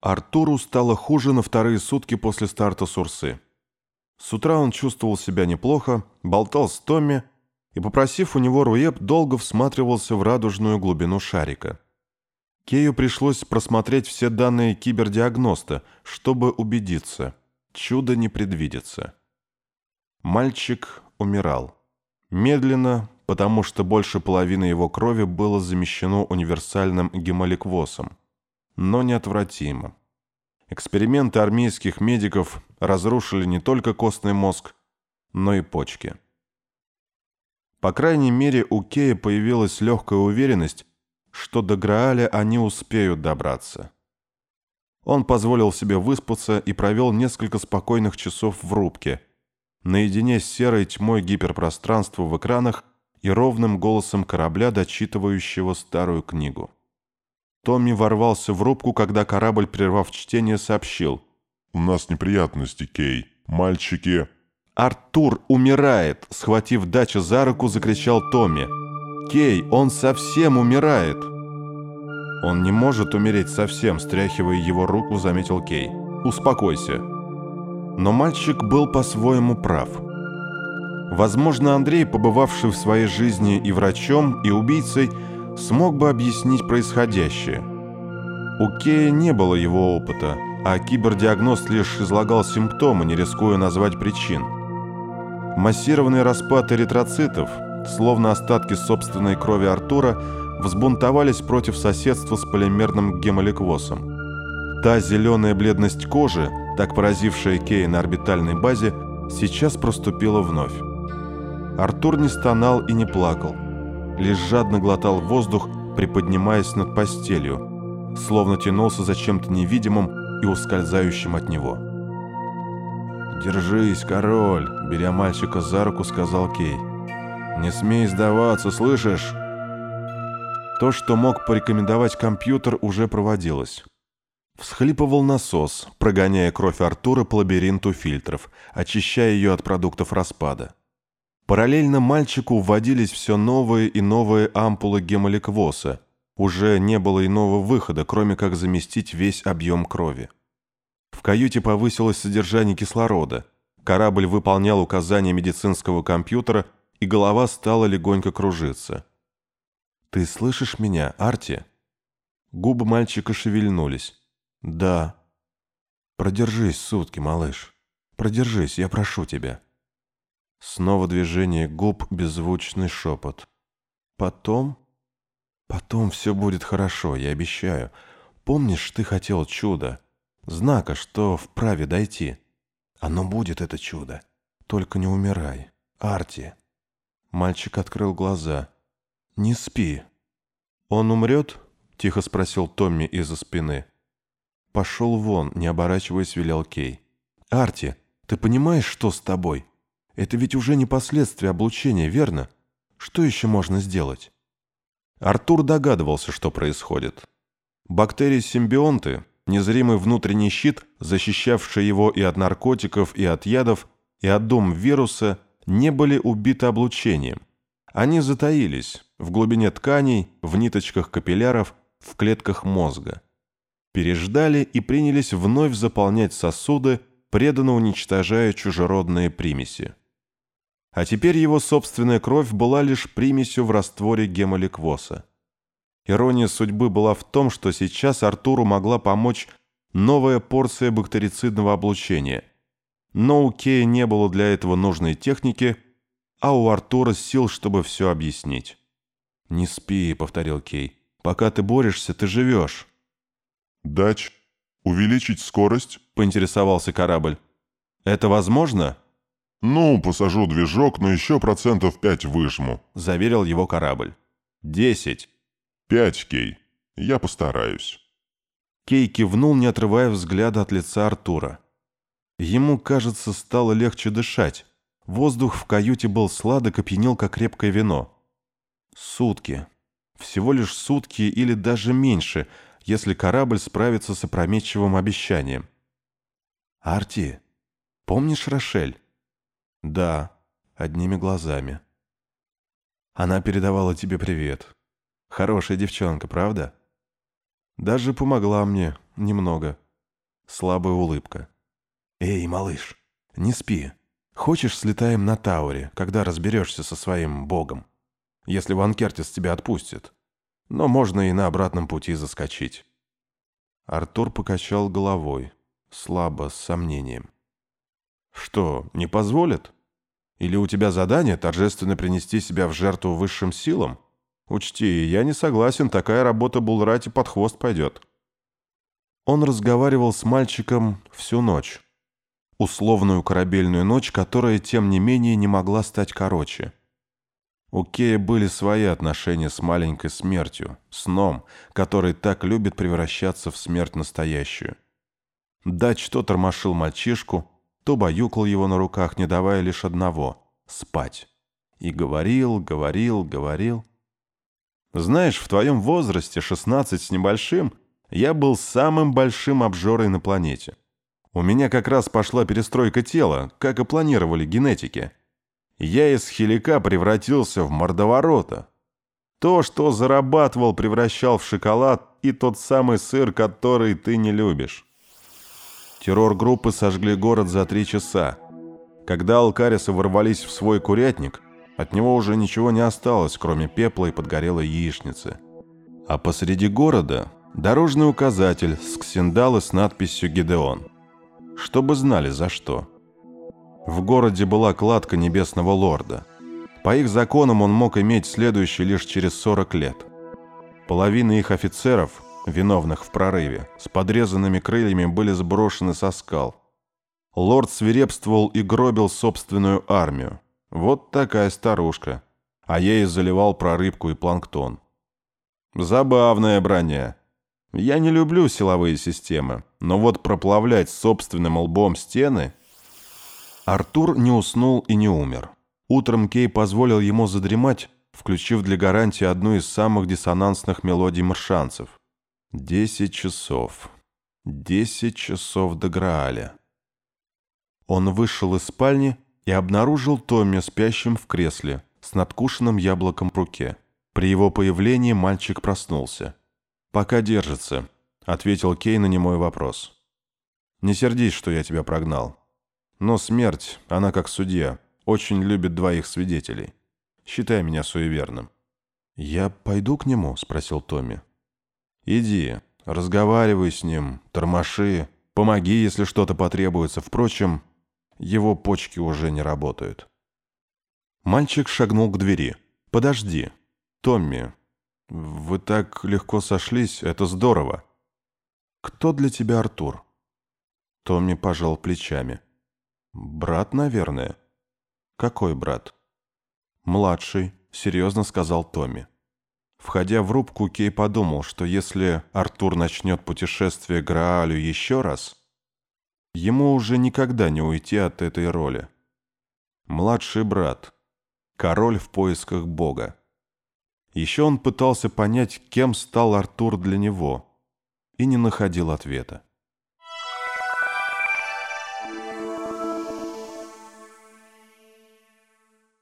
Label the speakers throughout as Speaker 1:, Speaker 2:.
Speaker 1: Артуру стало хуже на вторые сутки после старта Сурсы. С утра он чувствовал себя неплохо, болтал с Томми и, попросив у него Руеб, долго всматривался в радужную глубину шарика. Кею пришлось просмотреть все данные кибердиагноста, чтобы убедиться, чудо не предвидится. Мальчик умирал. Медленно, потому что больше половины его крови было замещено универсальным гемоликвосом но неотвратимо. Эксперименты армейских медиков разрушили не только костный мозг, но и почки. По крайней мере, у Кея появилась легкая уверенность, что до Грааля они успеют добраться. Он позволил себе выспаться и провел несколько спокойных часов в рубке, наедине с серой тьмой гиперпространства в экранах и ровным голосом корабля, дочитывающего старую книгу. Томми ворвался в рубку, когда корабль, прервав чтение, сообщил.
Speaker 2: «У нас неприятности, Кей. Мальчики...»
Speaker 1: «Артур умирает!» — схватив дачу за руку, закричал Томми. «Кей, он совсем умирает!» «Он не может умереть совсем», — стряхивая его руку, заметил Кей. «Успокойся». Но мальчик был по-своему прав. Возможно, Андрей, побывавший в своей жизни и врачом, и убийцей, смог бы объяснить происходящее. У Кея не было его опыта, а кибердиагност лишь излагал симптомы, не рискуя назвать причин. Массированный распад эритроцитов, словно остатки собственной крови Артура, взбунтовались против соседства с полимерным гемоликвосом. Та зеленая бледность кожи, так поразившая Кея на орбитальной базе, сейчас проступила вновь. Артур не стонал и не плакал лишь жадно глотал воздух, приподнимаясь над постелью, словно тянулся за чем-то невидимым и ускользающим от него. «Держись, король!» — беря мальчика за руку, сказал Кей. «Не смей сдаваться, слышишь?» То, что мог порекомендовать компьютер, уже проводилось. Всхлипывал насос, прогоняя кровь Артура по лабиринту фильтров, очищая ее от продуктов распада. Параллельно мальчику вводились все новые и новые ампулы гемоликвоса. Уже не было иного выхода, кроме как заместить весь объем крови. В каюте повысилось содержание кислорода. Корабль выполнял указания медицинского компьютера, и голова стала легонько кружиться. «Ты слышишь меня, Арти?» Губы мальчика шевельнулись. «Да». «Продержись сутки, малыш. Продержись, я прошу тебя». Снова движение губ, беззвучный шепот. Потом... Потом все будет хорошо, я обещаю. Помнишь, ты хотел чуда? Знака, что вправе дойти. Оно будет, это чудо. Только не умирай. Арти. Мальчик открыл глаза. Не спи. Он умрет? Тихо спросил Томми из-за спины. Пошел вон, не оборачиваясь, велел Кей. Арти, ты понимаешь, что с тобой? Это ведь уже не последствия облучения, верно? Что еще можно сделать? Артур догадывался, что происходит. Бактерии-симбионты, незримый внутренний щит, защищавший его и от наркотиков, и от ядов, и от дом вируса, не были убиты облучением. Они затаились в глубине тканей, в ниточках капилляров, в клетках мозга. Переждали и принялись вновь заполнять сосуды, преданно уничтожая чужеродные примеси а теперь его собственная кровь была лишь примесью в растворе гемоликвоса. Ирония судьбы была в том, что сейчас Артуру могла помочь новая порция бактерицидного облучения. Но у Кея не было для этого нужной техники, а у Артура сил, чтобы все объяснить. «Не спи», — повторил Кей. «Пока ты борешься, ты живешь».
Speaker 2: «Дач, увеличить скорость?»
Speaker 1: — поинтересовался корабль. «Это возможно?»
Speaker 2: «Ну, посажу движок, но еще процентов пять выжму», —
Speaker 1: заверил его корабль. «Десять».
Speaker 2: «Пять, Кей. Я постараюсь».
Speaker 1: Кей кивнул, не отрывая взгляда от лица Артура. Ему, кажется, стало легче дышать. Воздух в каюте был сладок и пьянел, как крепкое вино. Сутки. Всего лишь сутки или даже меньше, если корабль справится с опрометчивым обещанием. «Арти, помнишь Рошель?» «Да, одними глазами». «Она передавала тебе привет. Хорошая девчонка, правда?» «Даже помогла мне немного. Слабая улыбка. «Эй, малыш, не спи. Хочешь, слетаем на Тауре, когда разберешься со своим богом? Если Ван Кертис тебя отпустит. Но можно и на обратном пути заскочить». Артур покачал головой, слабо, с сомнением. «Что, не позволит? Или у тебя задание торжественно принести себя в жертву высшим силам? Учти, я не согласен, такая работа Булрати под хвост пойдет». Он разговаривал с мальчиком всю ночь. Условную корабельную ночь, которая, тем не менее, не могла стать короче. У Кея были свои отношения с маленькой смертью, сном, который так любит превращаться в смерть настоящую. Дач то тормошил мальчишку, то баюкал его на руках, не давая лишь одного — спать. И говорил, говорил, говорил. Знаешь, в твоем возрасте, 16 с небольшим, я был самым большим обжорой на планете. У меня как раз пошла перестройка тела, как и планировали генетики. Я из хилика превратился в мордоворота. То, что зарабатывал, превращал в шоколад и тот самый сыр, который ты не любишь. Террор группы сожгли город за три часа. Когда алкарисы ворвались в свой курятник, от него уже ничего не осталось, кроме пепла и подгорелой яичницы. А посреди города дорожный указатель с ксендалы с надписью «Гидеон». Чтобы знали за что. В городе была кладка Небесного Лорда. По их законам он мог иметь следующий лишь через 40 лет. Половина их офицеров виновных в прорыве, с подрезанными крыльями были сброшены со скал. Лорд свирепствовал и гробил собственную армию. Вот такая старушка. А ей заливал прорыбку и планктон. Забавная броня. Я не люблю силовые системы, но вот проплавлять собственным лбом стены... Артур не уснул и не умер. Утром Кей позволил ему задремать, включив для гарантии одну из самых диссонансных мелодий маршанцев. Десять часов. Десять часов до Грааля. Он вышел из спальни и обнаружил Томми спящим в кресле с надкушенным яблоком в руке. При его появлении мальчик проснулся. «Пока держится», — ответил Кей на немой вопрос. «Не сердись, что я тебя прогнал. Но смерть, она как судья, очень любит двоих свидетелей. Считай меня суеверным». «Я пойду к нему?» — спросил Томми. Иди, разговаривай с ним, тормоши, помоги, если что-то потребуется. Впрочем, его почки уже не работают. Мальчик шагнул к двери. «Подожди. Томми, вы так легко сошлись, это здорово. Кто для тебя Артур?» Томми пожал плечами. «Брат, наверное». «Какой брат?» «Младший», — серьезно сказал Томми. Входя в рубку, Кей подумал, что если Артур начнет путешествие Граалю еще раз, ему уже никогда не уйти от этой роли. Младший брат. Король в поисках Бога. Еще он пытался понять, кем стал Артур для него, и не находил ответа.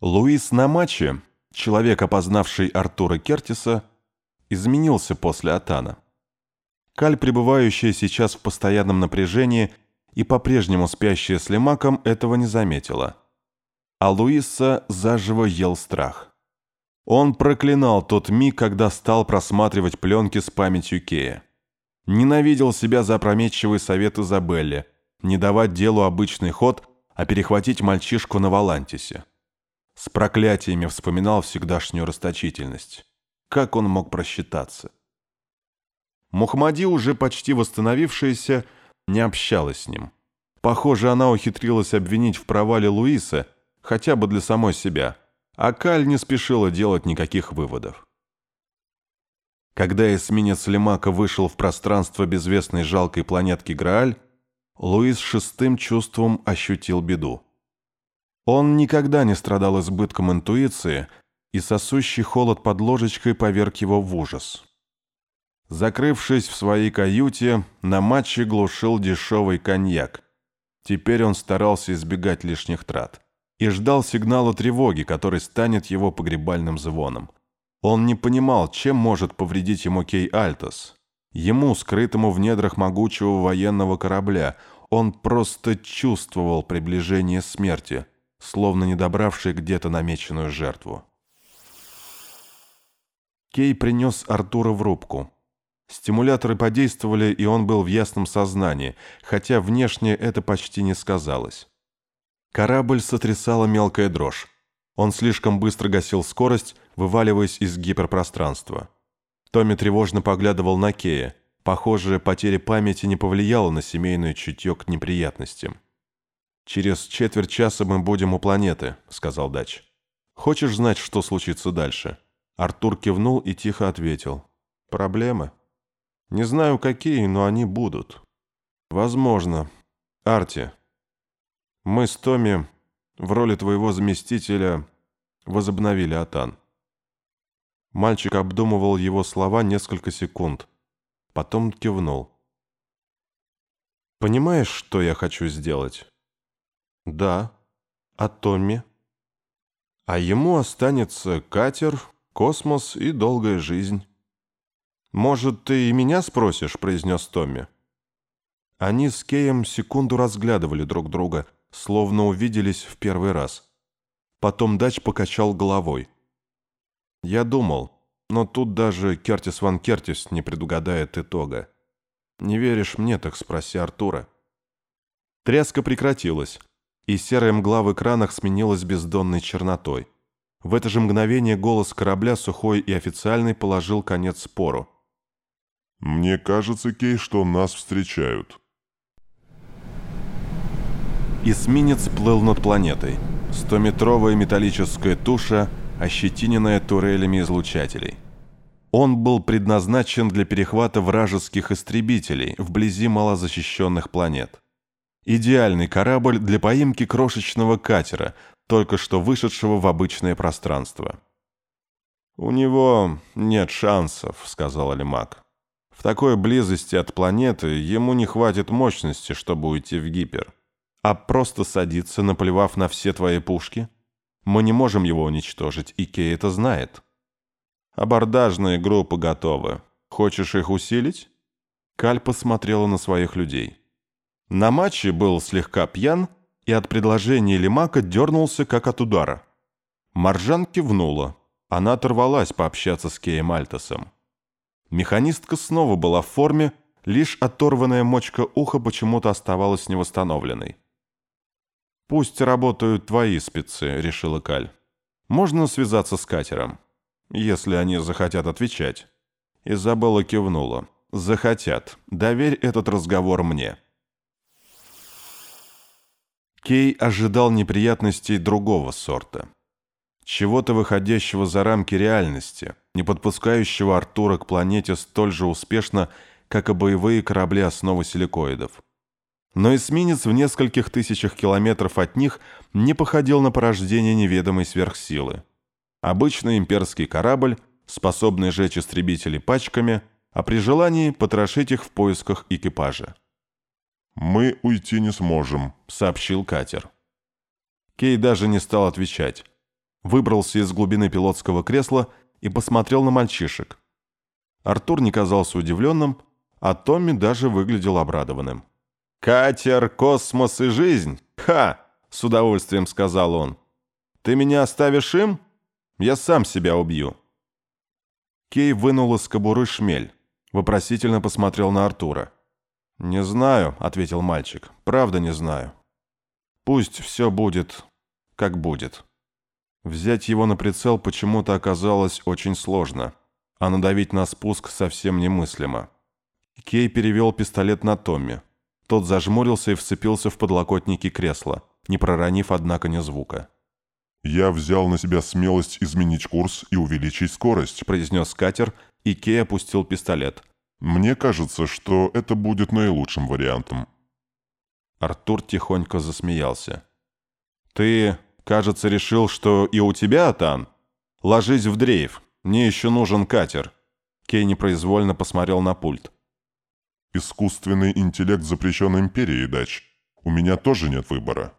Speaker 1: Луис на матче Человек, опознавший Артура Кертиса, изменился после Атана. Каль, пребывающая сейчас в постоянном напряжении и по-прежнему спящая с Лемаком, этого не заметила. А Луиса заживо ел страх. Он проклинал тот миг, когда стал просматривать пленки с памятью Кея. Ненавидел себя за опрометчивый совет Изабелли, не давать делу обычный ход, а перехватить мальчишку на Валантисе. С проклятиями вспоминал всегдашнюю расточительность. Как он мог просчитаться? Мухаммади, уже почти восстановившаяся, не общалась с ним. Похоже, она ухитрилась обвинить в провале Луиса, хотя бы для самой себя, а Каль не спешила делать никаких выводов. Когда эсминец Лемака вышел в пространство безвестной жалкой планетки Грааль, Луис шестым чувством ощутил беду. Он никогда не страдал избытком интуиции, и сосущий холод под ложечкой поверг его в ужас. Закрывшись в своей каюте, на матче глушил дешевый коньяк. Теперь он старался избегать лишних трат и ждал сигнала тревоги, который станет его погребальным звоном. Он не понимал, чем может повредить ему Кей Альтос. Ему, скрытому в недрах могучего военного корабля, он просто чувствовал приближение смерти, словно не добравший где-то намеченную жертву. Кей принес Артура в рубку. Стимуляторы подействовали, и он был в ясном сознании, хотя внешне это почти не сказалось. Корабль сотрясала мелкая дрожь. Он слишком быстро гасил скорость, вываливаясь из гиперпространства. Томми тревожно поглядывал на Кея. Похоже, потеря памяти не повлияла на семейное чутье к неприятностям. «Через четверть часа мы будем у планеты», — сказал Дач. «Хочешь знать, что случится дальше?» Артур кивнул и тихо ответил. «Проблемы?» Не знаю, какие, но они будут. Возможно. Арти, мы с Томми в роли твоего заместителя возобновили Атан. Мальчик обдумывал его слова несколько секунд. Потом кивнул. «Понимаешь, что я хочу сделать?» «Да. А Томми?» «А ему останется катер, космос и долгая жизнь». «Может, ты и меня спросишь?» – произнес Томми. Они с Кеем секунду разглядывали друг друга, словно увиделись в первый раз. Потом Дач покачал головой. «Я думал, но тут даже Кертис Ван Кертис не предугадает итога. Не веришь мне, так спроси Артура». Тряска прекратилась, и серая мгла в экранах сменилась бездонной чернотой. В это же мгновение голос корабля, сухой и официальный, положил конец спору.
Speaker 2: «Мне кажется, Кей, что нас встречают».
Speaker 1: Эсминец плыл над планетой. Стометровая металлическая туша, ощетиненная турелями излучателей. Он был предназначен для перехвата вражеских истребителей вблизи малозащищенных планет. Идеальный корабль для поимки крошечного катера, только что вышедшего в обычное пространство. «У него нет шансов», — сказал Алимак. В такой близости от планеты ему не хватит мощности, чтобы уйти в гипер. А просто садиться, наплевав на все твои пушки? Мы не можем его уничтожить, и Кей это знает. Абордажные группы готовы. Хочешь их усилить? Каль посмотрела на своих людей. На матче был слегка пьян и от предложения Лимака дернулся, как от удара. Маржан кивнула. Она оторвалась пообщаться с Кеем Альтосом. Механистка снова была в форме, лишь оторванная мочка уха почему-то оставалась невосстановленной. «Пусть работают твои спецы», — решила Каль. «Можно связаться с катером, если они захотят отвечать». Изабелла кивнула. «Захотят. Доверь этот разговор мне». Кей ожидал неприятностей другого сорта чего-то выходящего за рамки реальности, не подпускающего Артура к планете столь же успешно, как и боевые корабли основы силикоидов. Но эсминец в нескольких тысячах километров от них не походил на порождение неведомой сверхсилы. Обычный имперский корабль, способный жечь истребители пачками, а при желании потрошить их в поисках экипажа.
Speaker 2: «Мы уйти не сможем», —
Speaker 1: сообщил катер. Кей даже не стал отвечать выбрался из глубины пилотского кресла и посмотрел на мальчишек. Артур не казался удивленным, а Томми даже выглядел обрадованным. «Катер, космос и жизнь? Ха!» — с удовольствием сказал он. «Ты меня оставишь им? Я сам себя убью». Кей вынул из кобуры шмель, вопросительно посмотрел на Артура. «Не знаю», — ответил мальчик, — «правда не знаю. Пусть все будет, как будет». Взять его на прицел почему-то оказалось очень сложно, а надавить на спуск совсем немыслимо. Кей перевел пистолет на Томми. Тот зажмурился и вцепился в подлокотники кресла, не проронив, однако, ни звука.
Speaker 2: «Я взял на себя смелость изменить курс и увеличить скорость»,
Speaker 1: произнес катер, и Кей опустил пистолет.
Speaker 2: «Мне кажется, что это будет наилучшим вариантом».
Speaker 1: Артур тихонько засмеялся. «Ты Кажется, решил, что и у тебя, Атан? Ложись в дрейф. Мне еще нужен катер». Кей непроизвольно посмотрел на пульт.
Speaker 2: «Искусственный интеллект запрещен империей, Дач. У меня тоже нет выбора».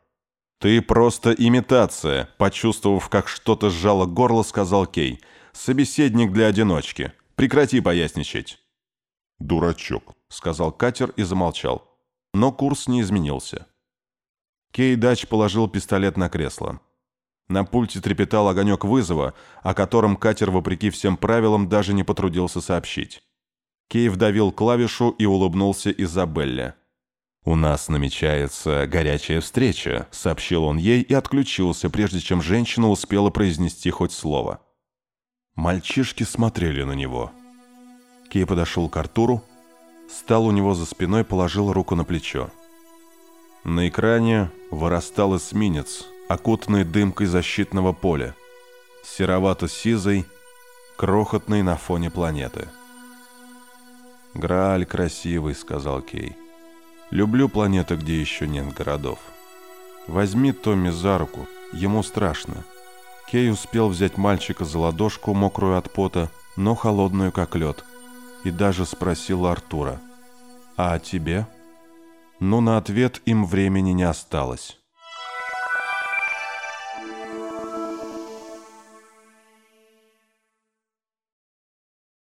Speaker 1: «Ты просто имитация», — почувствовав, как что-то сжало горло, сказал Кей. «Собеседник для одиночки. Прекрати поясничать».
Speaker 2: «Дурачок», —
Speaker 1: сказал катер и замолчал. Но курс не изменился. Кей Дач положил пистолет на кресло. На пульте трепетал огонек вызова, о котором катер, вопреки всем правилам, даже не потрудился сообщить. Кей вдавил клавишу и улыбнулся Изабелле. «У нас намечается горячая встреча», — сообщил он ей и отключился, прежде чем женщина успела произнести хоть слово. Мальчишки смотрели на него. Кей подошел к Артуру, стал у него за спиной, положил руку на плечо. На экране вырастал эсминец, окутанный дымкой защитного поля, серовато-сизый, крохотный на фоне планеты. «Грааль красивый», — сказал Кей. «Люблю планеты, где еще нет городов. Возьми Томми за руку, ему страшно». Кей успел взять мальчика за ладошку, мокрую от пота, но холодную, как лед, и даже спросил Артура. «А тебе?» Но на ответ им времени не осталось.